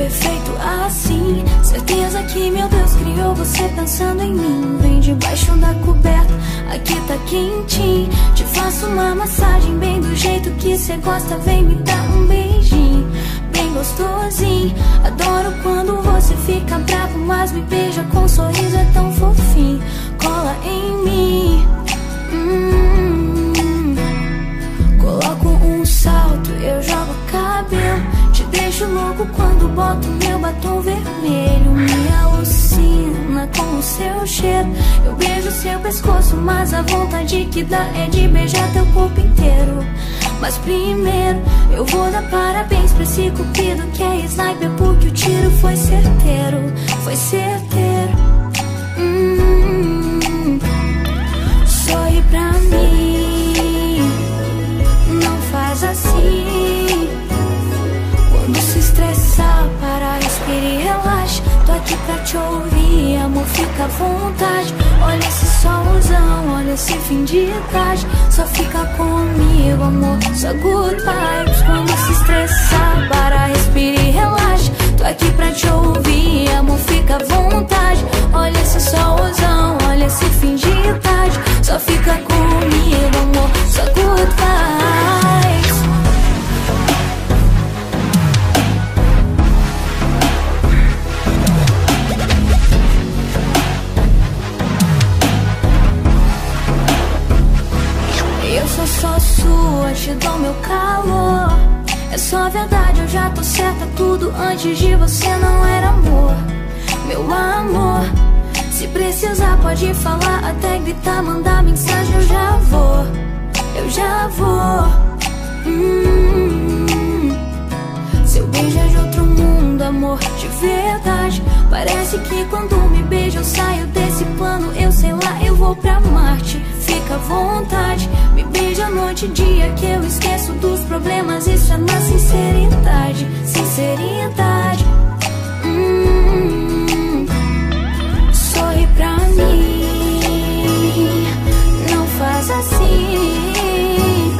perfeito assim. Certeza que meu Deus criou você pensando em mim. Vem debaixo da coberta, aqui tá quentinho. Te faço uma massagem bem do jeito que cê gosta. Vem me dar um beijinho, bem gostosinho. Adoro quando você fica bravo, mas me beija com um sorriso, quando boto meu batom vermelho. Me alucina com o seu cheiro. Eu beijo seu pescoço, mas a vontade que dá é de beijar teu corpo inteiro. Mas primeiro eu vou dar parabéns pra esse cupido que é sniper, porque o tiro foi certeiro. Foi certeiro. Pra te ouvir, amor, fica à vontade. Olha esse solzão, olha esse fim de tarde. Só fica comigo, amor, só good vibes. Quando se estressar, sua, te dou meu calor. É só verdade, eu já tô certa. Tudo antes de você não era amor. Meu amor, se precisar, pode falar, até gritar, mandar mensagem. Eu já vou, eu já vou. Hum, seu beijo é de outro mundo, amor, de verdade. Parece que quando me beija eu saio desse noite dia. Que eu esqueço dos problemas. Isso é na sinceridade, sinceridade. Hum, sorri pra mim, não faz assim.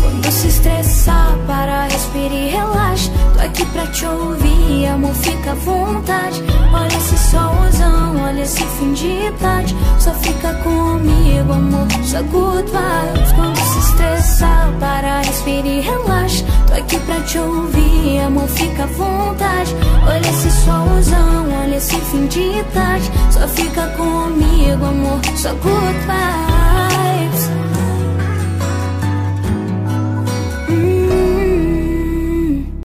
Quando se estressar, para, respira e relaxa. Tô aqui pra te ouvir, amor, fica à vontade. Olha esse solzão, olha esse fim de tarde. Só fica comigo, amor, só good vibes. Quando se estressar, para, respira e relaxa. Tô aqui pra te ouvir, amor, fica à vontade. Olha esse solzão, olha esse fim de tarde. Só fica comigo, amor, só good